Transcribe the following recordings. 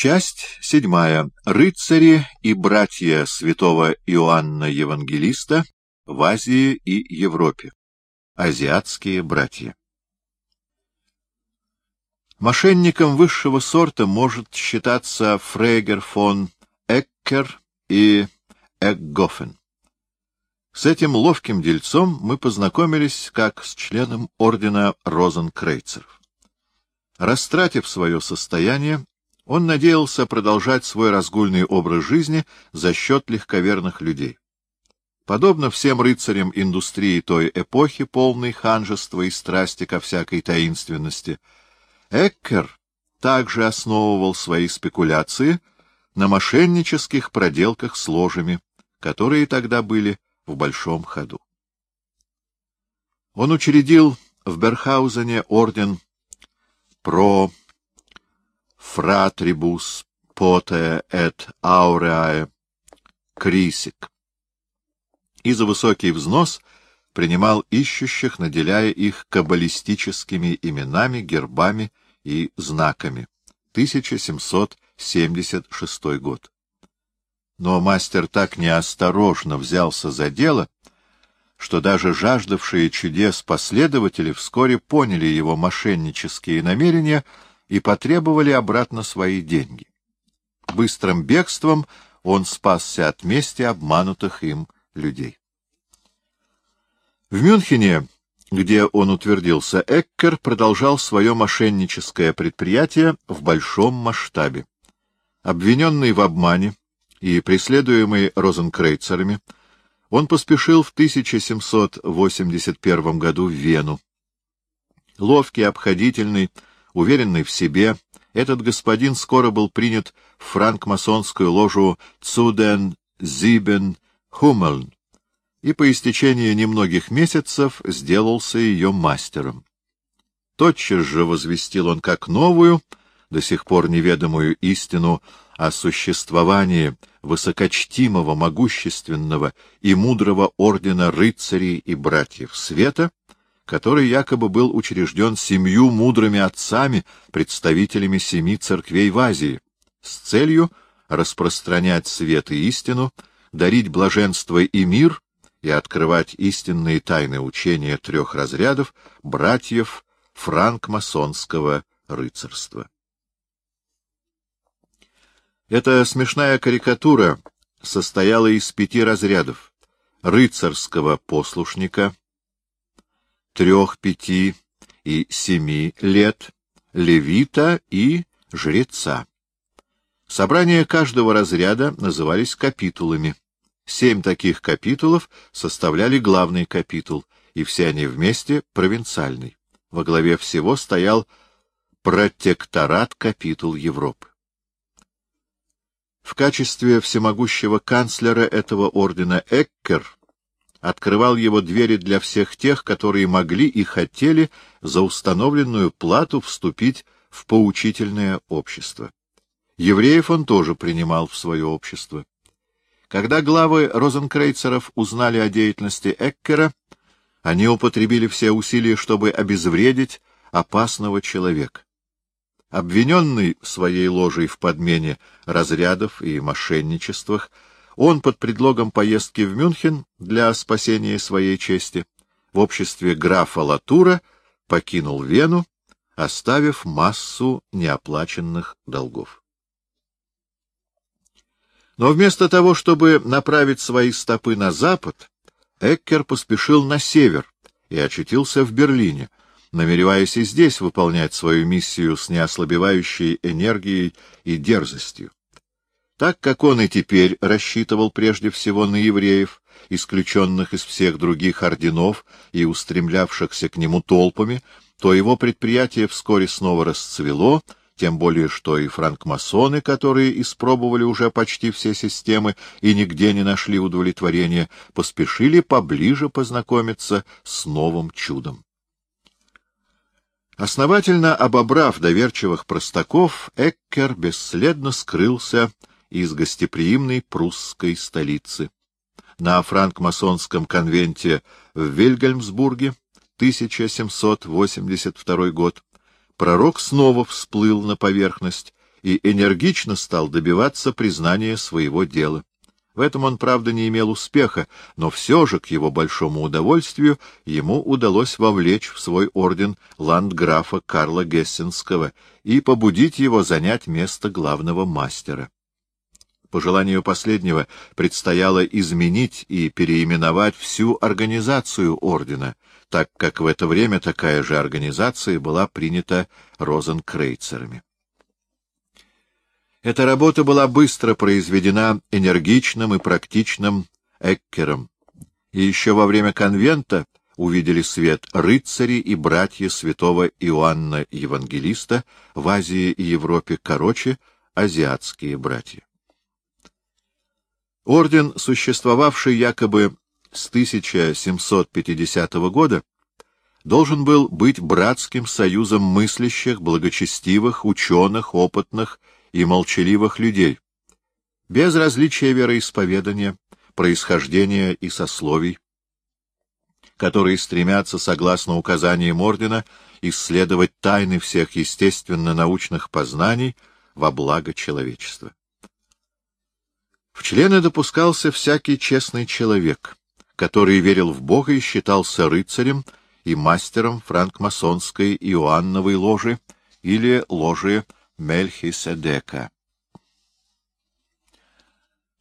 Часть седьмая. Рыцари и братья святого Иоанна Евангелиста в Азии и Европе. Азиатские братья. Мошенником высшего сорта может считаться Фрейгер фон Эккер и Экгофен. С этим ловким дельцом мы познакомились как с членом ордена Розенкрейцеров. Растратив свое состояние, он надеялся продолжать свой разгульный образ жизни за счет легковерных людей. Подобно всем рыцарям индустрии той эпохи, полной ханжества и страсти ко всякой таинственности, Эккер также основывал свои спекуляции на мошеннических проделках с ложами, которые тогда были в большом ходу. Он учредил в Берхаузене орден про фратрибус поте et aureae крисик и за высокий взнос принимал ищущих, наделяя их каббалистическими именами, гербами и знаками. 1776 год. Но мастер так неосторожно взялся за дело, что даже жаждавшие чудес последователи вскоре поняли его мошеннические намерения и потребовали обратно свои деньги. Быстрым бегством он спасся от мести обманутых им людей. В Мюнхене, где он утвердился, Эккер продолжал свое мошенническое предприятие в большом масштабе. Обвиненный в обмане, и, преследуемый розенкрейцерами, он поспешил в 1781 году в Вену. Ловкий, обходительный, уверенный в себе, этот господин скоро был принят в франкмасонскую ложу Цуден Зибен Хумельн и по истечении немногих месяцев сделался ее мастером. Тотчас же возвестил он как новую, до сих пор неведомую истину о существовании высокочтимого, могущественного и мудрого ордена рыцарей и братьев света, который якобы был учрежден семью мудрыми отцами, представителями семи церквей в Азии, с целью распространять свет и истину, дарить блаженство и мир и открывать истинные тайны учения трех разрядов братьев франкмасонского рыцарства. Эта смешная карикатура состояла из пяти разрядов — рыцарского послушника, трех, пяти и семи лет, левита и жреца. Собрания каждого разряда назывались капитулами. Семь таких капитулов составляли главный капитул, и все они вместе — провинциальный. Во главе всего стоял протекторат капитул Европы. В качестве всемогущего канцлера этого ордена Эккер открывал его двери для всех тех, которые могли и хотели за установленную плату вступить в поучительное общество. Евреев он тоже принимал в свое общество. Когда главы розенкрейцеров узнали о деятельности Эккера, они употребили все усилия, чтобы обезвредить опасного человека. Обвиненный своей ложей в подмене разрядов и мошенничествах, он под предлогом поездки в Мюнхен для спасения своей чести в обществе графа Латура покинул Вену, оставив массу неоплаченных долгов. Но вместо того, чтобы направить свои стопы на запад, Эккер поспешил на север и очутился в Берлине, намереваясь и здесь выполнять свою миссию с неослабевающей энергией и дерзостью. Так как он и теперь рассчитывал прежде всего на евреев, исключенных из всех других орденов и устремлявшихся к нему толпами, то его предприятие вскоре снова расцвело, тем более что и франкмасоны, которые испробовали уже почти все системы и нигде не нашли удовлетворения, поспешили поближе познакомиться с новым чудом. Основательно обобрав доверчивых простаков, Эккер бесследно скрылся из гостеприимной прусской столицы. На франкмасонском конвенте в Вильгельмсбурге 1782 год пророк снова всплыл на поверхность и энергично стал добиваться признания своего дела. В этом он, правда, не имел успеха, но все же, к его большому удовольствию, ему удалось вовлечь в свой орден ландграфа Карла Гессенского и побудить его занять место главного мастера. По желанию последнего предстояло изменить и переименовать всю организацию ордена, так как в это время такая же организация была принята розенкрейцерами. Эта работа была быстро произведена энергичным и практичным Эккером, и еще во время конвента увидели свет рыцари и братья святого Иоанна Евангелиста в Азии и Европе, короче, азиатские братья. Орден, существовавший якобы с 1750 года, должен был быть братским союзом мыслящих, благочестивых, ученых, опытных и молчаливых людей, без различия вероисповедания, происхождения и сословий, которые стремятся, согласно указаниям ордена, исследовать тайны всех естественно-научных познаний во благо человечества. В члены допускался всякий честный человек, который верил в Бога и считался рыцарем и мастером франкмасонской Иоанновой ложи или ложи Мельхиседека.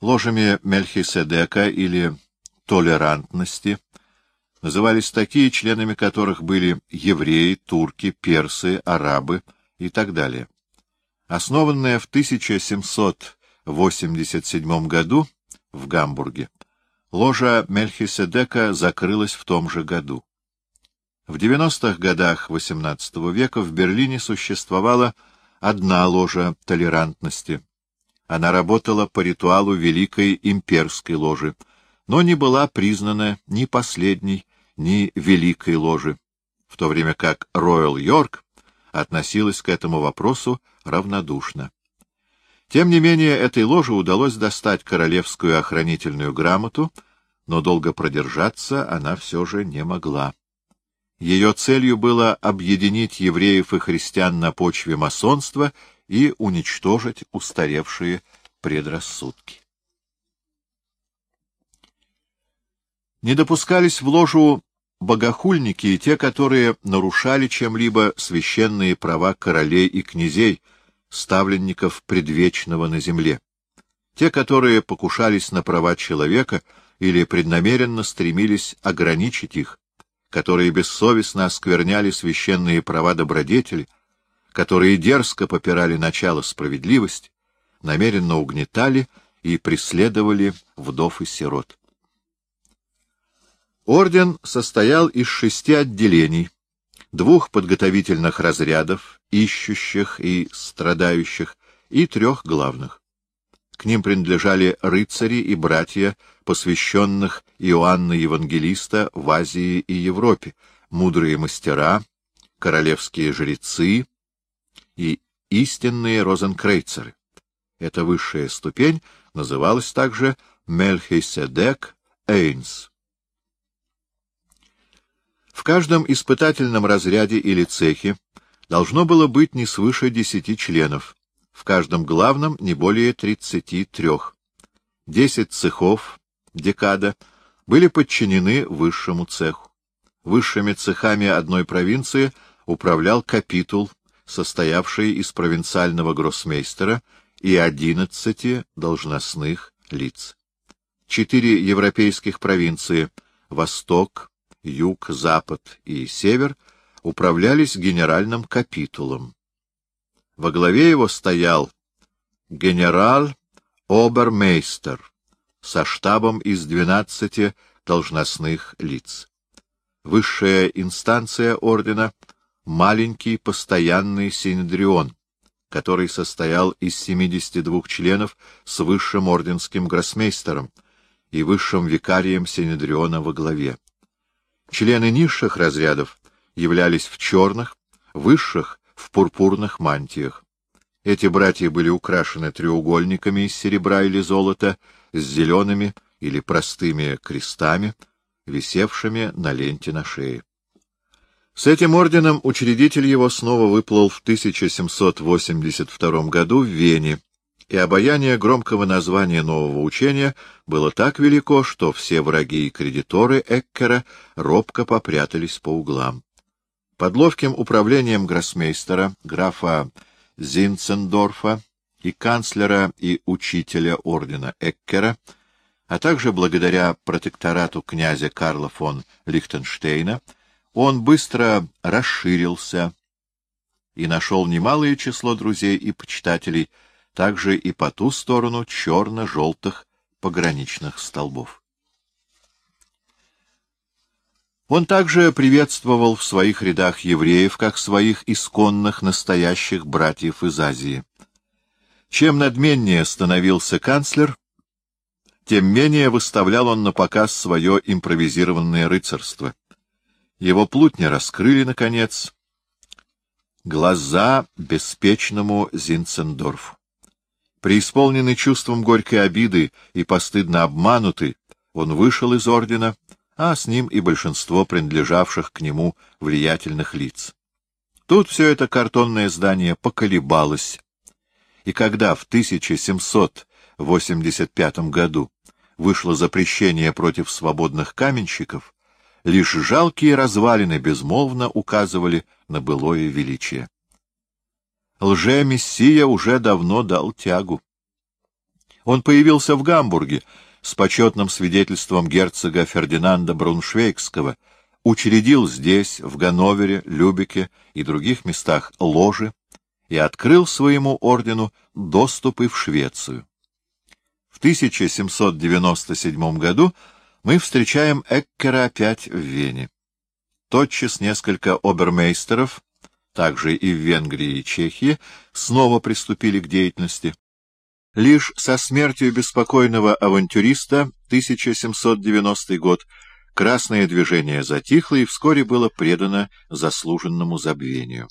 Ложами Мельхиседека или толерантности назывались такие, членами которых были евреи, турки, персы, арабы и так далее. Основанная в 1787 году в Гамбурге, ложа Мельхиседека закрылась в том же году. В 90-х годах XVIII века в Берлине существовала одна ложа толерантности. Она работала по ритуалу Великой Имперской ложи, но не была признана ни последней, ни Великой ложи, в то время как Роyal Йорк относилась к этому вопросу равнодушно. Тем не менее, этой ложе удалось достать королевскую охранительную грамоту, но долго продержаться она все же не могла. Ее целью было объединить евреев и христиан на почве масонства и уничтожить устаревшие предрассудки. Не допускались в ложу богохульники и те, которые нарушали чем-либо священные права королей и князей, ставленников предвечного на земле. Те, которые покушались на права человека или преднамеренно стремились ограничить их, которые бессовестно оскверняли священные права добродетели, которые дерзко попирали начало справедливости, намеренно угнетали и преследовали вдов и сирот. Орден состоял из шести отделений, двух подготовительных разрядов, ищущих и страдающих, и трех главных. К ним принадлежали рыцари и братья, посвященных Иоанна Евангелиста в Азии и Европе, мудрые мастера, королевские жрецы и истинные розенкрейцеры. Эта высшая ступень называлась также Мельхиседек Эйнс. В каждом испытательном разряде или цехе должно было быть не свыше десяти членов, в каждом главном не более 33. Десять цехов, декада, были подчинены высшему цеху. Высшими цехами одной провинции управлял капитул, состоявший из провинциального гроссмейстера и одиннадцати должностных лиц. Четыре европейских провинции — Восток, Юг, Запад и Север — управлялись генеральным капитулом. Во главе его стоял генерал-обермейстер со штабом из двенадцати должностных лиц. Высшая инстанция ордена — маленький постоянный синедрион, который состоял из 72 членов с высшим орденским гроссмейстером и высшим викарием синедриона во главе. Члены низших разрядов являлись в черных, высших в пурпурных мантиях. Эти братья были украшены треугольниками из серебра или золота с зелеными или простыми крестами, висевшими на ленте на шее. С этим орденом учредитель его снова выплыл в 1782 году в Вене, и обаяние громкого названия нового учения было так велико, что все враги и кредиторы Эккера робко попрятались по углам. Под ловким управлением гроссмейстера, графа Зинцендорфа и канцлера и учителя ордена Эккера, а также благодаря протекторату князя Карла фон Лихтенштейна, он быстро расширился и нашел немалое число друзей и почитателей, также и по ту сторону черно-желтых пограничных столбов. Он также приветствовал в своих рядах евреев, как своих исконных настоящих братьев из Азии. Чем надменнее становился канцлер, тем менее выставлял он на показ свое импровизированное рыцарство. Его плутня раскрыли, наконец, глаза беспечному Зинцендорфу. Преисполненный чувством горькой обиды и постыдно обманутый, он вышел из ордена, а с ним и большинство принадлежавших к нему влиятельных лиц. Тут все это картонное здание поколебалось, и когда в 1785 году вышло запрещение против свободных каменщиков, Лишь жалкие развалины безмолвно указывали на былое величие. Лже-мессия уже давно дал тягу. Он появился в Гамбурге с почетным свидетельством герцога Фердинанда Бруншвейгского, учредил здесь, в Ганновере, Любеке и других местах ложи и открыл своему ордену доступы в Швецию. В 1797 году мы встречаем Эккера опять в Вене. Тотчас несколько обермейстеров, также и в Венгрии и Чехии, снова приступили к деятельности. Лишь со смертью беспокойного авантюриста 1790 год красное движение затихло и вскоре было предано заслуженному забвению.